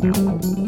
嗯嗯嗯嗯